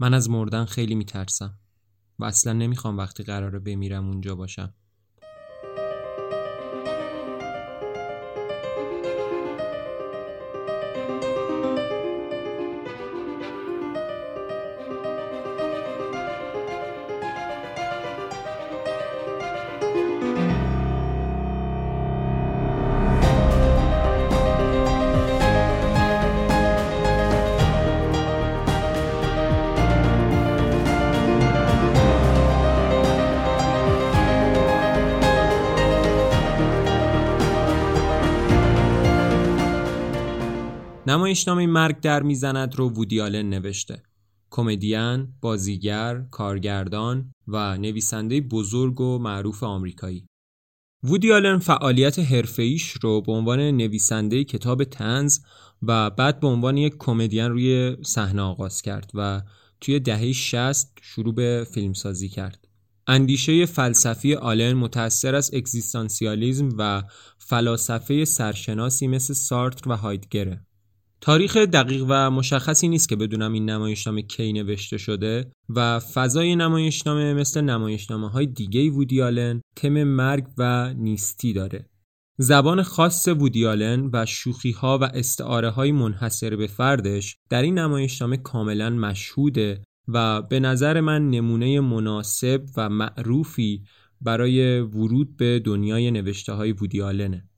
من از مردن خیلی میترسم و اصلا نمی‌خوام وقتی قراره بمیرم اونجا باشم. نمایشنامه مرگ در می‌زند رو وودی آلن نوشته کمدین، بازیگر، کارگردان و نویسنده بزرگ و معروف آمریکایی. وودی آلن فعالیت حرفه‌ایش رو به عنوان نویسنده کتاب تنز و بعد به عنوان یک کمدین روی صحنه آغاز کرد و توی دهه 60 شروع به فیلمسازی کرد. اندیشه فلسفی آلن متأثر از اگزیستانسیالیزم و فلاسفه سرشناسی مثل سارتر و هایدگره. تاریخ دقیق و مشخصی نیست که بدونم این نمایشنامه کی نوشته شده و فضای نمایشنامه مثل نمایشنامه های دیگه وودیالن تم مرگ و نیستی داره. زبان خاص وودیالن و شوخی ها و استعاره های منحصر به فردش در این نمایشنامه کاملا مشهوده و به نظر من نمونه مناسب و معروفی برای ورود به دنیای نوشته های وودیالنه.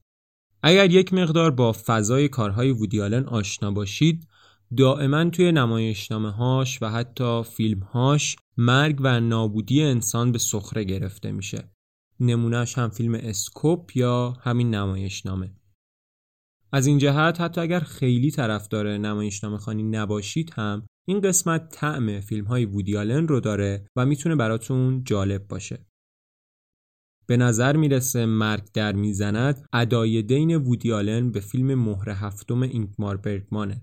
اگر یک مقدار با فضای کارهای وودیالن آشنا باشید دائما توی نمایشنامه هاش و حتی فیلم هاش مرگ و نابودی انسان به سخره گرفته میشه. نمونهش هم فیلم اسکوپ یا همین نمایشنامه. از این جهت حتی اگر خیلی طرفدار نمایشنامه خانی نباشید هم این قسمت طعم فیلم های وودیالن رو داره و می‌تونه براتون جالب باشه. به نظر می‌رسه مرگ در می‌زند ادای دین وودیالن به فیلم مهر هفتم اینکمار برگمانه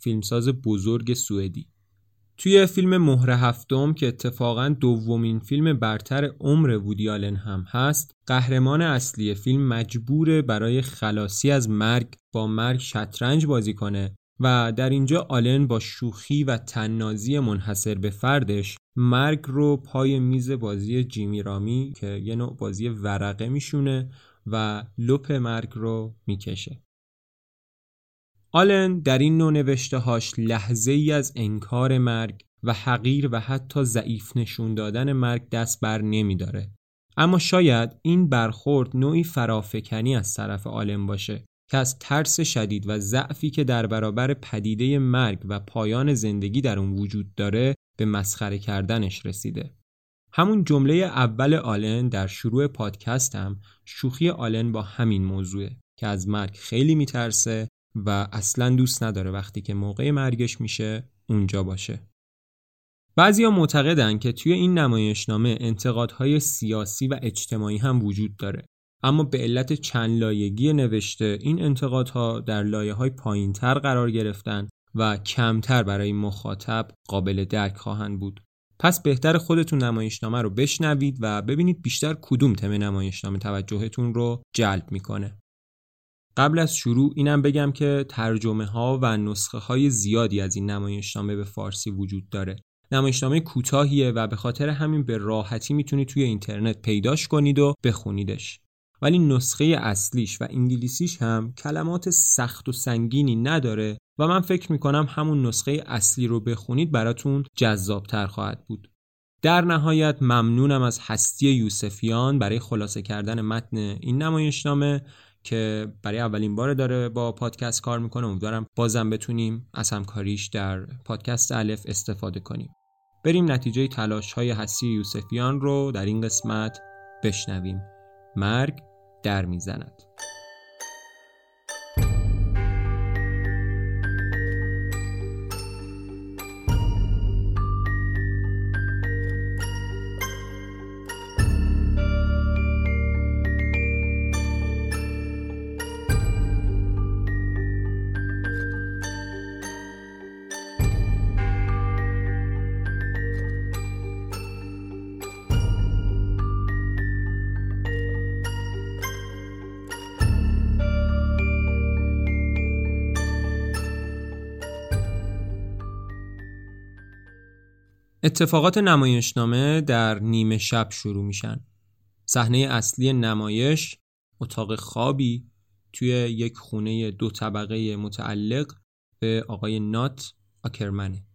فیلمساز بزرگ سوئدی. توی فیلم مهر هفتم که اتفاقا دومین فیلم برتر عمر وودیالن هم هست قهرمان اصلی فیلم مجبوره برای خلاصی از مرگ با مرگ شطرنج بازی کنه و در اینجا آلن با شوخی و تننازی منحصر به فردش مرگ رو پای میز بازی جیمی رامی که یه نوع بازی ورقه میشونه و لپ مرگ رو می‌کشه آلن در این نوع نوشته هاش لحظه ای از انکار مرگ و حقیر و حتی ضعیف نشون دادن مرگ دست بر نمی داره. اما شاید این برخورد نوعی فرافکنی از طرف آلن باشه که از ترس شدید و ضعفی که در برابر پدیده مرگ و پایان زندگی در اون وجود داره به مسخره کردنش رسیده. همون جمله اول آلن در شروع پادکستم شوخی آلن با همین موضوعه که از مرگ خیلی میترسه و اصلا دوست نداره وقتی که موقع مرگش میشه اونجا باشه. بعضیا معتقدن که توی این نمایشنامه انتقادهای سیاسی و اجتماعی هم وجود داره اما به علت چند لایگی نوشته این انتقادها در لایه های پایین تر قرار گرفتن و کمتر برای مخاطب قابل درک خواهند بود. پس بهتر خودتون نمایشنامه رو بشنوید و ببینید بیشتر کدوم تم نمایشنامه توجهتون رو جلب می‌کنه. قبل از شروع اینم بگم که ترجمه ها و نسخه های زیادی از این نمایشنامه به فارسی وجود داره. نمایشنامه کوتاهیه و به خاطر همین به راحتی می‌تونید توی اینترنت پیداش کنید و بخونیدش. ولی نسخه اصلیش و انگلیسیش هم کلمات سخت و سنگینی نداره و من فکر می‌کنم همون نسخه اصلی رو بخونید براتون جذابتر خواهد بود. در نهایت ممنونم از هستی یوسفیان برای خلاصه کردن متن این نمایشنامه که برای اولین بار داره با پادکست کار می‌کنه. امیدوارم بازم بتونیم از همکاریش در پادکست الف استفاده کنیم. بریم نتیجه تلاش های هستی یوسفیان رو در این قسمت بشنویم. مرگ در می‌زند. اتفاقات نمایشنامه در نیمه شب شروع میشن. صحنه اصلی نمایش اتاق خوابی توی یک خونه دو طبقه متعلق به آقای نات آکرمنه.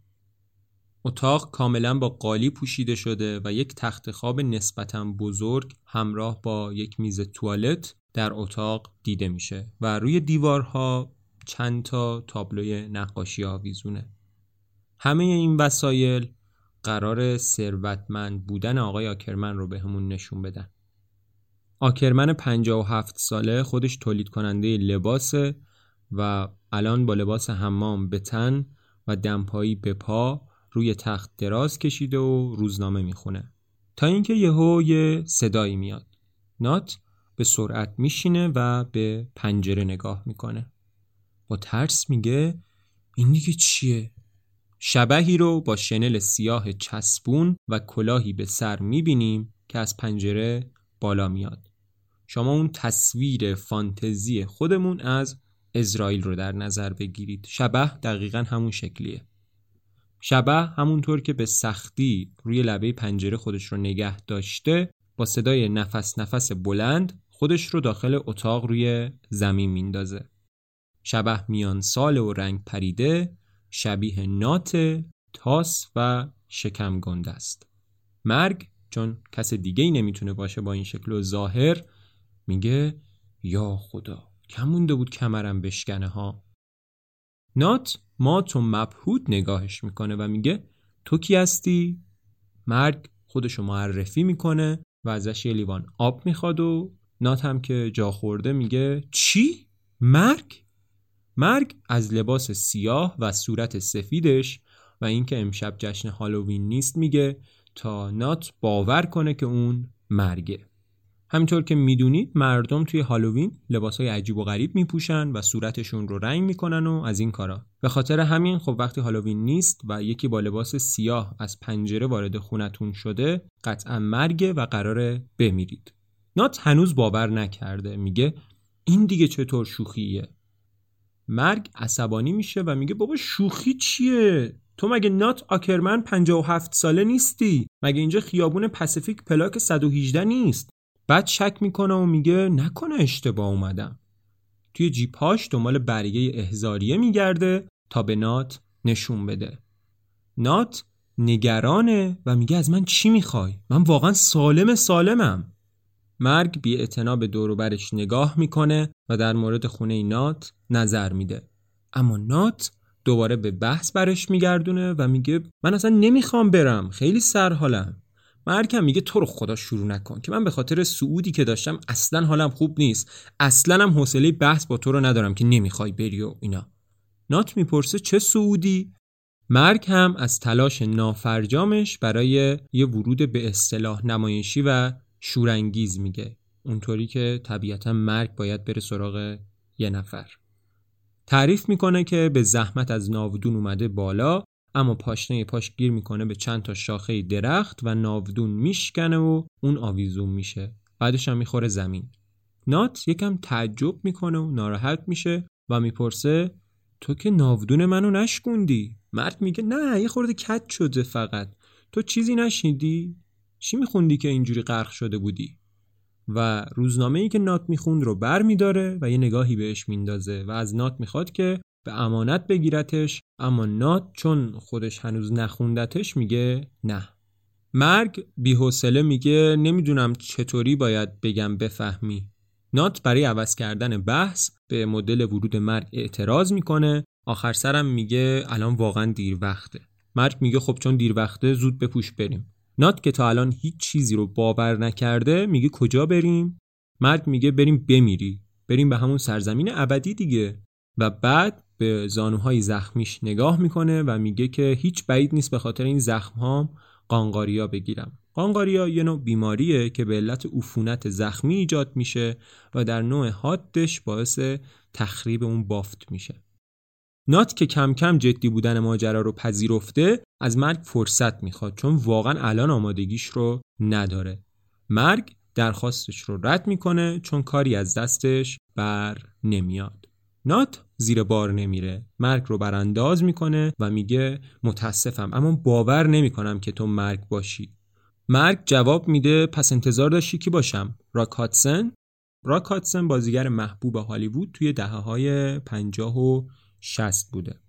اتاق کاملا با قالی پوشیده شده و یک تخت خواب نسبتا بزرگ همراه با یک میز توالت در اتاق دیده میشه و روی دیوارها چند تا تابلوی نقاشی آویزونه. همه این وسایل قرار ثروتمند بودن آقای آکرمن رو به همون نشون بدن. آکرمن 57 ساله خودش تولید کننده لباسه و الان با لباس حمام به تن و دمپایی به پا روی تخت دراز کشیده و روزنامه می‌خونه. تا اینکه یهو یه صدایی میاد. نات به سرعت میشینه و به پنجره نگاه می‌کنه. با ترس میگه این دیگه چیه؟ شبهی رو با شنل سیاه چسبون و کلاهی به سر می‌بینیم که از پنجره بالا میاد. شما اون تصویر فانتزی خودمون از اسرائیل رو در نظر بگیرید. شبه دقیقا همون شکلیه. شبه همونطور که به سختی روی لبه پنجره خودش رو نگه داشته با صدای نفس نفس بلند خودش رو داخل اتاق روی زمین میندازه. شبه میان سال و رنگ پریده شبیه نات تاس و شکم گنده است مرگ چون کس دیگه ای نمی‌تونه باشه با این شکل و ظاهر میگه یا خدا کم مونده بود کمرم بشکنه ها نات ما تو مبهود نگاهش می‌کنه و میگه تو کی هستی؟ مرگ خودشو معرفی می‌کنه و ازش یه لیوان آب می‌خواد و نات هم که جا خورده میگه چی؟ مرگ؟ مرگ از لباس سیاه و صورت سفیدش و اینکه امشب جشن هالووین نیست میگه تا نات باور کنه که اون مرگه. همینطور که می‌دونید مردم توی هالووین لباسای عجیب و غریب میپوشن و صورتشون رو رنگ می‌کنن و از این کارا. به خاطر همین خب وقتی هالووین نیست و یکی با لباس سیاه از پنجره وارد خونتون شده قطعا مرگه و قراره بمیرید. نات هنوز باور نکرده میگه این دیگه چطور شوخیه؟ مرگ عصبانی میشه و میگه بابا شوخی چیه؟ تو مگه نات آکرمن 57 ساله نیستی؟ مگه اینجا خیابون پاسیفیک پلاک 118 نیست؟ بعد شک می‌کنه و میگه نکنه اشتباه اومدم. توی جیپاش دنبال برگه احزاریه میگرده تا به نات نشون بده. نات نگرانه و میگه از من چی می‌خوای؟ من واقعا سالم سالمم. مرگ بی به دوروبرش نگاه می‌کنه و در مورد خونه نات نظر میده. اما نات دوباره به بحث برش میگردونه و میگه من اصلا نمی‌خوام برم خیلی سرحالم. مرکم میگه تو رو خدا شروع نکن که من به خاطر سعودی که داشتم اصلا حالم خوب نیست. اصلا هم حوصله بحث با تو رو ندارم که نمی‌خوای بری و اینا. نات می‌پرسه چه سعودی مرگ هم از تلاش نافرجامش برای یه ورود به اصطلاح نمایشی و شورانگیز میگه. اونطوری که طبیعتا مرگ باید بره سراغ یه نفر. تعریف می‌کنه که به زحمت از ناودون اومده بالا اما پاشنه پاش گیر می‌کنه به چند تا شاخه درخت و ناودون میشکنه و اون آویزون میشه. بعدش هم می‌خوره زمین. نات یکم تعجب می‌کنه و ناراحت میشه و می‌پرسه تو که ناودون منو نشکوندی؟ مرد میگه نه یه خورده کت شده فقط. تو چیزی نشنیدی؟ چی میخوندی که اینجوری غرق شده بودی؟ و روزنامه ای که نات می‌خوند رو بر میداره و یه نگاهی بهش میندازه و از نات می‌خواد که به امانت بگیرتش اما نات چون خودش هنوز نخوندتش میگه نه. مرگ بیحوصله میگه نمی‌دونم چطوری باید بگم بفهمی. نات برای عوض کردن بحث به مدل ورود مرگ اعتراض می‌کنه. آخر سرم میگه الان واقعا دیر وقته مرگ میگه خب چون دیر وقته زود بپوش بریم. نات که تا الان هیچ چیزی رو باور نکرده میگه کجا بریم؟ مرگ میگه بریم بمیری. بریم به همون سرزمین ابدی دیگه. و بعد به زانوهای زخمیش نگاه می‌کنه و میگه که هیچ بعید نیست به خاطر این زخمهام قانقاریا بگیرم. قانقاریا یه نوع بیماریه که به علت عفونت زخمی ایجاد میشه و در نوع حادش باعث تخریب اون بافت میشه. نات که کم کم جدی بودن ماجرا رو پذیرفته از مرگ فرصت می‌خواد چون واقعا الان آمادگیش رو نداره. مرگ درخواستش رو رد می‌کنه چون کاری از دستش بر نمیاد. نات زیر بار نمیره. مرگ رو برانداز می‌کنه و میگه متاسفم اما باور نمی‌کنم که تو مرگ باشی. مرگ جواب میده پس انتظار داشتی کی باشم؟ راک هاتسن راک هاتسن بازیگر محبوب هالیوود توی دهه های 50 و 60 بوده.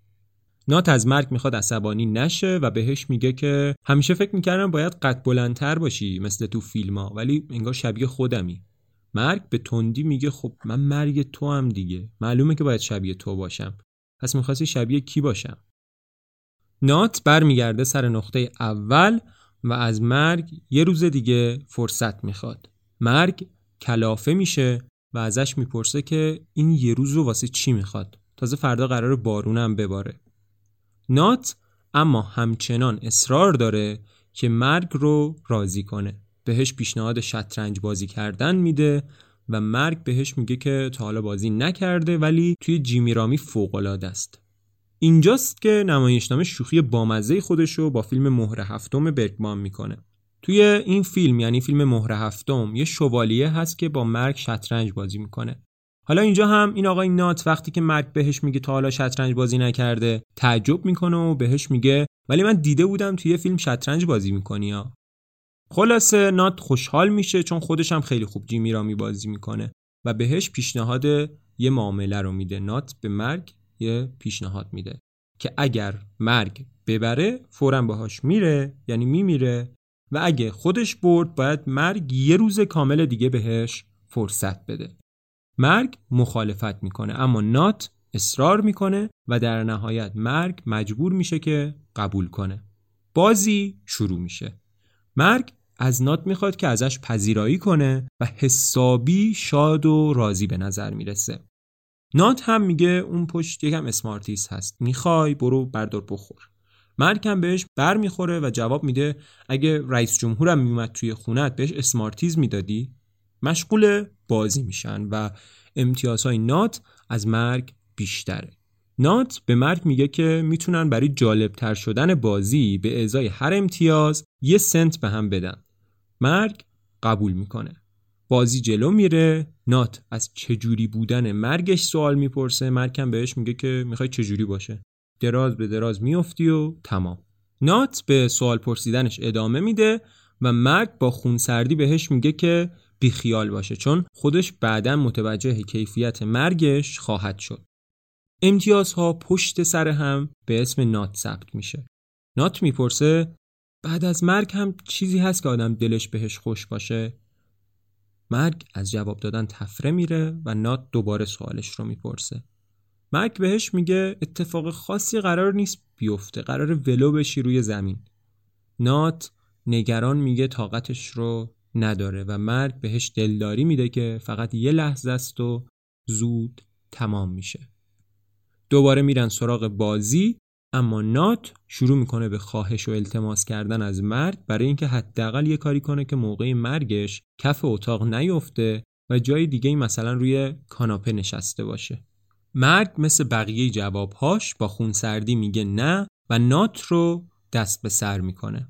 نات از مرگ می‌خواد عصبانی نشه و بهش میگه که همیشه فکر می‌کردم باید قد بلندتر باشی مثل تو فیلم ولی انگار شبیه خودمی. مرگ به تندی میگه خب من مرگ تو هم دیگه. معلومه که باید شبیه تو باشم. پس می‌خواستی شبیه کی باشم؟ نات برمیگرده سر نقطه اول و از مرگ یه روز دیگه فرصت می‌خواد. مرگ کلافه میشه و ازش می‌پرسه که این یه روز رو واسه چی می‌خواد؟ تازه فردا قرار بارونم بباره. نات اما همچنان اصرار داره که مرگ رو راضی کنه. بهش پیشنهاد شطرنج بازی کردن میده و مرگ بهش میگه که تا حالا بازی نکرده ولی توی جیمیرامی فوقالعاده است. اینجاست که نمایشنامه شوخی بامزه خودش رو با فیلم مهر هفتم برگمان می‌کنه. توی این فیلم یعنی فیلم مهر هفتم یه شوالیه هست که با مرگ شطرنج بازی می‌کنه. حالا اینجا هم این آقای نات وقتی که مرگ بهش میگه تا حالا شطرنج بازی نکرده تعجب می‌کنه و بهش میگه ولی من دیده بودم توی فیلم شطرنج بازی می‌کنی ها. خلاصه نات خوشحال میشه چون خودش هم خیلی خوب جیمی را بازی می‌کنه و بهش پیشنهاد یه معامله رو میده. نات به مرگ یه پیشنهاد میده که اگر مرگ ببره فورا باهاش میره یعنی میمیره و اگه خودش برد باید مرگ یه روز کامل دیگه بهش فرصت بده. مرگ مخالفت می‌کنه اما نات اصرار می‌کنه و در نهایت مرگ مجبور میشه که قبول کنه. بازی شروع میشه. مرگ از نات می‌خواد که ازش پذیرایی کنه و حسابی شاد و راضی به نظر می‌رسه. نات هم میگه اون پشت یکم اسمارتیس هست. می‌خوای برو بردار بخور. مرگ هم بهش بر می‌خوره و جواب میده اگه رئیس جمهورم میومد توی خونت بهش اسمارتیز می‌دادی؟ مشغول بازی میشن و امتیازهای نات از مرگ بیشتره. نات به مرگ میگه که می‌تونن برای جالبتر شدن بازی به ازای هر امتیاز یه سنت به هم بدن. مرگ قبول می‌کنه. بازی جلو میره. نات از چجوری بودن مرگش سوال می‌پرسه. مرکم بهش میگه که می‌خوای چجوری باشه؟ دراز به دراز میفتی و تمام. نات به سوال پرسیدنش ادامه میده و مرگ با خونسردی بهش میگه که بیخیال باشه چون خودش بعدا متوجه کیفیت مرگش خواهد شد. امتیازها پشت سر هم به اسم نات ثبت میشه. نات می‌پرسه بعد از مرگ هم چیزی هست که آدم دلش بهش خوش باشه؟ مرگ از جواب دادن تفره میره و نات دوباره سوالش رو می‌پرسه. مرگ بهش میگه اتفاق خاصی قرار نیست بیفته قرار ولو بشی روی زمین. نات نگران میگه طاقتش رو نداره و مرگ بهش دلداری میده که فقط یه لحظه است و زود تمام میشه. دوباره میرن سراغ بازی اما نات شروع می‌کنه به خواهش و التماس کردن از مرگ برای اینکه حداقل یه کاری کنه که موقع مرگش کف اتاق نیفته و جای دیگه مثلا روی کاناپه نشسته باشه. مرگ مثل بقیه جوابهاش با خونسردی میگه نه و نات رو دست به سر می‌کنه.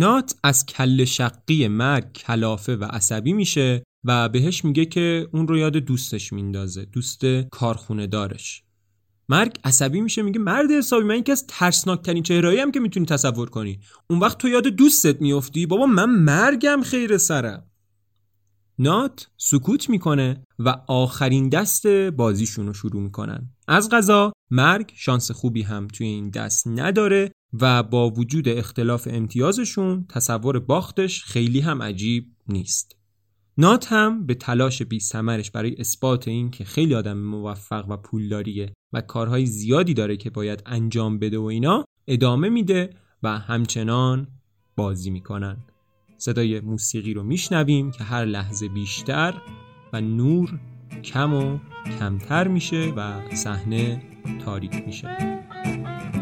نات از کل شقی مرگ کلافه و عصبی میشه و بهش میگه که اون رو یاد دوستش میندازه دوست کارخونه دارش مرگ عصبی میشه میگه مرد حسابی من یکی از ترسناکترین چهرهایی هم که می‌تونی تصور کنی. اون وقت تو یاد دوستت میافتی. بابا من مرگم خیر سرم. نات سکوت می‌کنه و آخرین دست بازیشون رو شروع می‌کنن. از غذا مرگ شانس خوبی هم توی این دست نداره. و با وجود اختلاف امتیازشون تصور باختش خیلی هم عجیب نیست. نات هم به تلاش بی سمرش برای اثبات این که خیلی آدم موفق و پولداریه و کارهای زیادی داره که باید انجام بده و اینا ادامه میده و همچنان بازی می‌کنن. صدای موسیقی رو میشنویم که هر لحظه بیشتر و نور کم و کمتر میشه و صحنه تاریک میشه.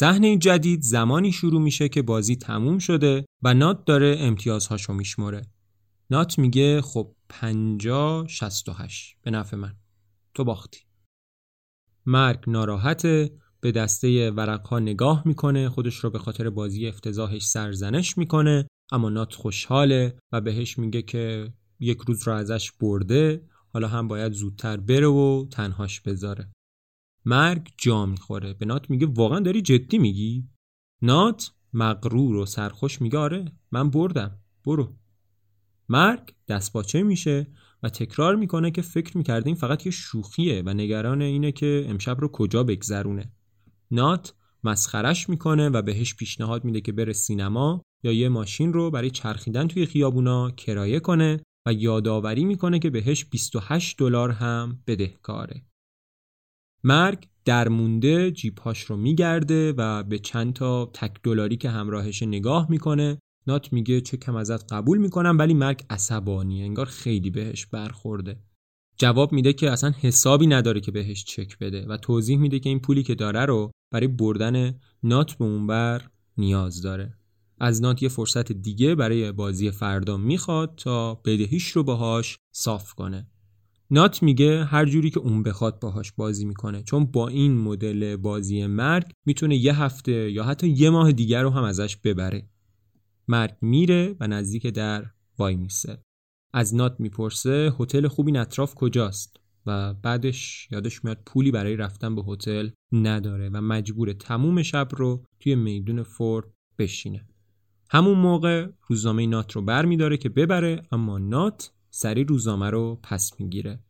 صحنه جدید زمانی شروع میشه که بازی تموم شده و نات داره امتیازهاشو میشمره نات میگه خب 50 68 به نفع من. تو باختی. مرگ ناراحته به دسته ورقها نگاه می‌کنه خودش رو به خاطر بازی افتضاحش سرزنش می‌کنه اما نات خوشحاله و بهش میگه که یک روز رو ازش برده حالا هم باید زودتر بره و تنهاش بذاره. مرگ جا می‌خوره. به نات میگه واقعا داری جدی میگی؟ نات مغرور و سرخوش میگه آره من بردم برو. مرگ دستپاچه میشه و تکرار می‌کنه که فکر می‌کرده این فقط یه شوخیه و نگران اینه که امشب رو کجا بگذرونه. نات مسخرش می‌کنه و بهش پیشنهاد میده که بره سینما یا یه ماشین رو برای چرخیدن توی خیابونا کرایه کنه و یادآوری می‌کنه که بهش 28 دلار هم بدهکاره. مرگ درمونده جیبهاش رو میگرده و به چند تا تک دلاری که همراهش نگاه می‌کنه نات میگه چه کم ازت قبول می‌کنم ولی مرگ عصبانیه انگار خیلی بهش برخورده. جواب میده که اصلا حسابی نداره که بهش چک بده و توضیح میده که این پولی که داره رو برای بردن نات به اونور نیاز داره. از نات یه فرصت دیگه برای بازی فردا می‌خواد تا بدهیش رو باهاش صاف کنه. نات میگه هر جوری که اون بخواد باهاش بازی می‌کنه. چون با این مدل بازی مرگ می‌تونه یه هفته یا حتی یه ماه دیگر رو هم ازش ببره. مرگ میره و نزدیک در وای میسه. از نات می‌پرسه هتل خوبی اطراف کجاست؟ و بعدش یادش میاد پولی برای رفتن به هتل نداره و مجبور تموم شب رو توی میدون فورد بشینه. همون موقع روزنامه نات رو بر که ببره اما نات سری روزنامه رو پس می‌گیره.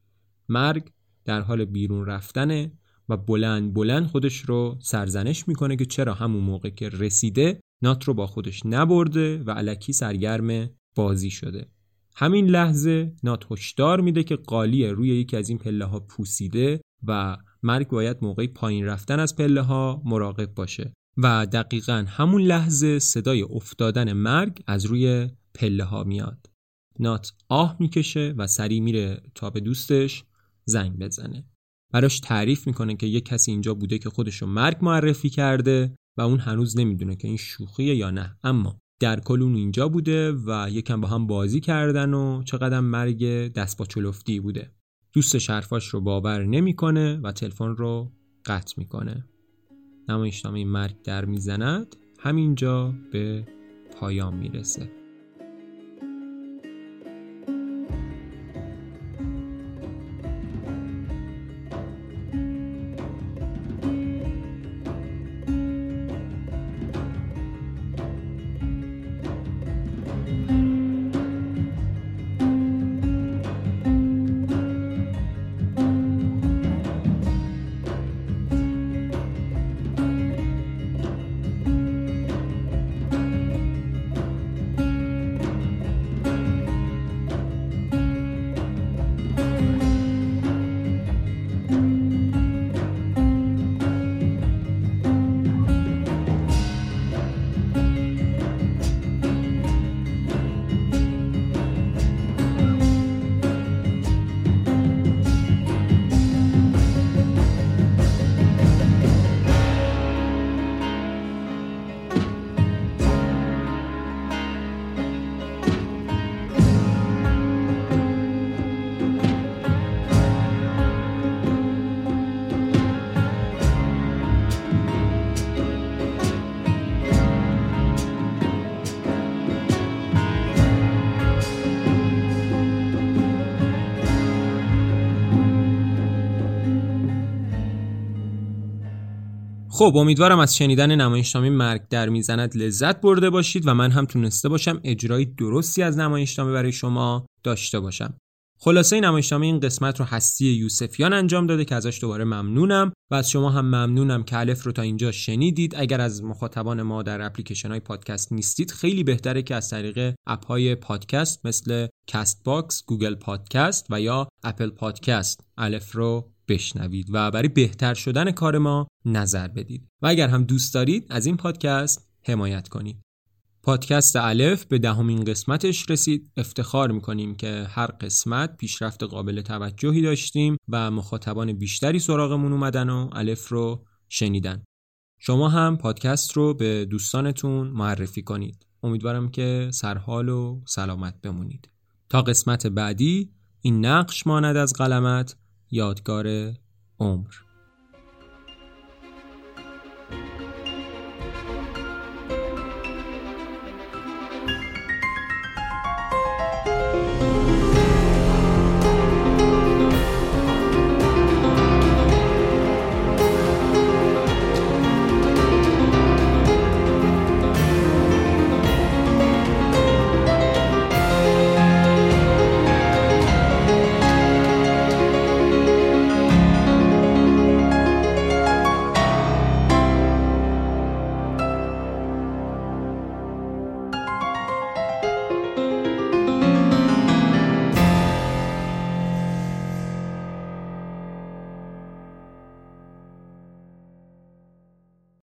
مرگ در حال بیرون رفتنه و بلند بلند خودش رو سرزنش می‌کنه که چرا همون موقع که رسیده نات رو با خودش نبرده و علکی سرگرم بازی شده. همین لحظه نات هشدار میده که قالی روی یکی از این پله ها پوسیده و مرگ باید موقع پایین رفتن از پله ها مراقب باشه و دقیقا همون لحظه صدای افتادن مرگ از روی پله ها میاد. نات آه می‌کشه و سری میره تا به دوستش زنگ بزنه. براش تعریف می‌کنه که یه کسی اینجا بوده که خودشو مرگ معرفی کرده و اون هنوز نمی‌دونه که این شوخیه یا نه. اما در کل اون اینجا بوده و یکم با هم بازی کردن و چقدر مرگ دست با چلفتی بوده. دوست حرفاش رو باور نمی‌کنه و تلفن رو قطع می‌کنه. نمایشنامه مرگ در می‌زند همینجا به پایان می‌رسه. خب امیدوارم از شنیدن نمایشنامه مرگ در می‌زند لذت برده باشید و من هم تونسته باشم اجرای درستی از نمایشنامه برای شما داشته باشم. خلاصه نمایشنامه این قسمت رو هستی یوسفیان انجام داده که ازش دوباره ممنونم و از شما هم ممنونم که الف رو تا اینجا شنیدید. اگر از مخاطبان ما در اپلیکیشن های پادکست نیستید خیلی بهتره که از طریق اپ های پادکست مثل کست باکس، گوگل پادکست و یا اپل پادکست الف رو بشنوید و برای بهتر شدن کار ما نظر بدید. و اگر هم دوست دارید از این پادکست حمایت کنید. پادکست الف به دهمین قسمتش رسید. افتخار می‌کنیم که هر قسمت پیشرفت قابل توجهی داشتیم و مخاطبان بیشتری سراغمون اومدن و الف رو شنیدن. شما هم پادکست رو به دوستانتون معرفی کنید. امیدوارم که سرحال و سلامت بمونید. تا قسمت بعدی این نقش ماند از قلمت. یادگار عمر.